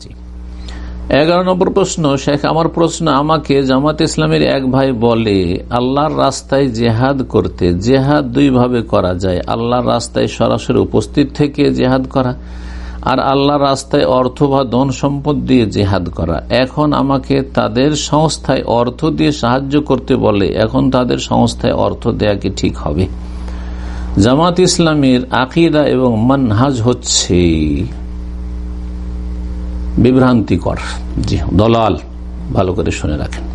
জি। এগারো নম্বর প্রশ্ন, শেখ, আমার প্রশ্ন আমাকে জামাত ইসলামের এক ভাই বলে, আল্লাহর রাস্তায় জেহাদ করতে জেহাদ দুই ভাবে করা যায়। আল্লাহর রাস্তায় সরাসরি উপস্থিত থেকে জেহাদ করা আর আল্লাহর রাস্তায় অর্থ বা ধন সম্পদ দিয়ে জেহাদ করা। এখন আমাকে তাদের সংস্থায় অর্থ দিয়ে সাহায্য করতে বলে, এখন তাদের সংস্থায় অর্থ দেয়া কি ঠিক হবে? জামাত ইসলামের আকিদা এবং মানহাজ হচ্ছে বিভ্রান্তিকর। জি, দলাল, ভালো করে শুনে রাখেন।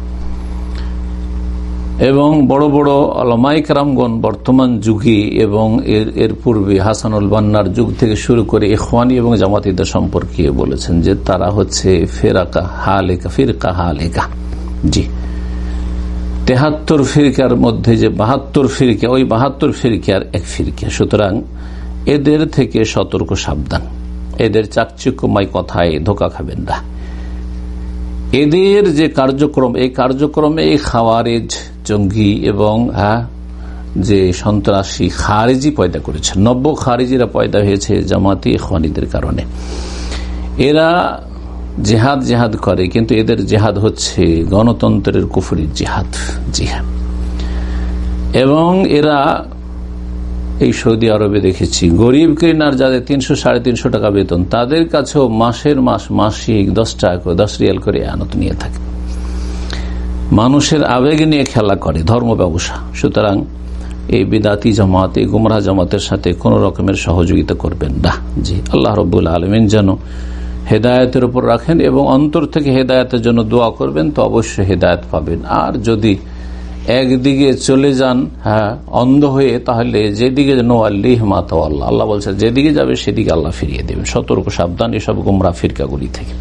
এবং বড় বড় আলমাইক রামগণ বর্তমান যুগে এবং এর এর পূর্বে হাসানুল বান্নার যুগ থেকে শুরু করে ইখওয়ানি এবং জামাতিদের সম্পর্কে বলেছেন যে তারা হচ্ছে ফেরাকা, হালেকা, ফিরকা, হালেকা। জি। তেহাত্তর ফিরকার মধ্যে যে বাহাত্তর ফিরকা, ওই বাহাত্তর ফিরকার এক ফিরকা। সুতরাং এদের থেকে সতর্ক সাবধান। এদের চাকচিক্যময় কথায় ধোকা খাবেন না। এদের যে কার্যক্রম, এই কার্যক্রমে এই খাওয়ারেজ, জঙ্গি এবং হ্যাঁ যে সন্ত্রাসী খারেজি পয়দা করেছে নব্য খারেজিরা পয়দা হয়েছে জামাতি খানিদের কারণে। এরা জেহাদ জেহাদ করে, কিন্তু এদের জেহাদ হচ্ছে গণতন্ত্রের কুফুরির জেহাদ, জিহাদ। এবং এরা এই সৌদি আরবে দেখেছি। গরিব ক্লিনার যাদের তিনশো, সাড়ে তিনশো টাকা বেতন, তাদের কাছেও মাসের মাস, মাসিক দশ টাকা করে, দশ রিয়াল করে আনত নিয়ে থাকে। মানুষের আবেগ নিয়ে খেলা করে ধর্ম ব্যবসা। সুতরাং এই বিদাতি জামাত, এই গুমরা জামাতের সাথে কোন রকমের সহযোগিতা করবেন না। জি, আল্লাহ রবুল্লা আলমিন যেন হেদায়তের উপর রাখেন এবং অন্তর থেকে হেদায়তের জন্য দোয়া করবেন, তো অবশ্যই হেদায়ত পাবেন। আর যদি একদিকে চলে যান হ্যাঁ অন্ধ হয়ে, তাহলে যেদিকে নোয়াল্লিহ আল্লাহ। আল্লাহ বলছে, যেদিকে যাবে, সেদিকে আল্লাহ ফিরিয়ে দেবেন। সতর্ক, সাবধান, এসব গুমরা ফিরকাগুলি থেকে।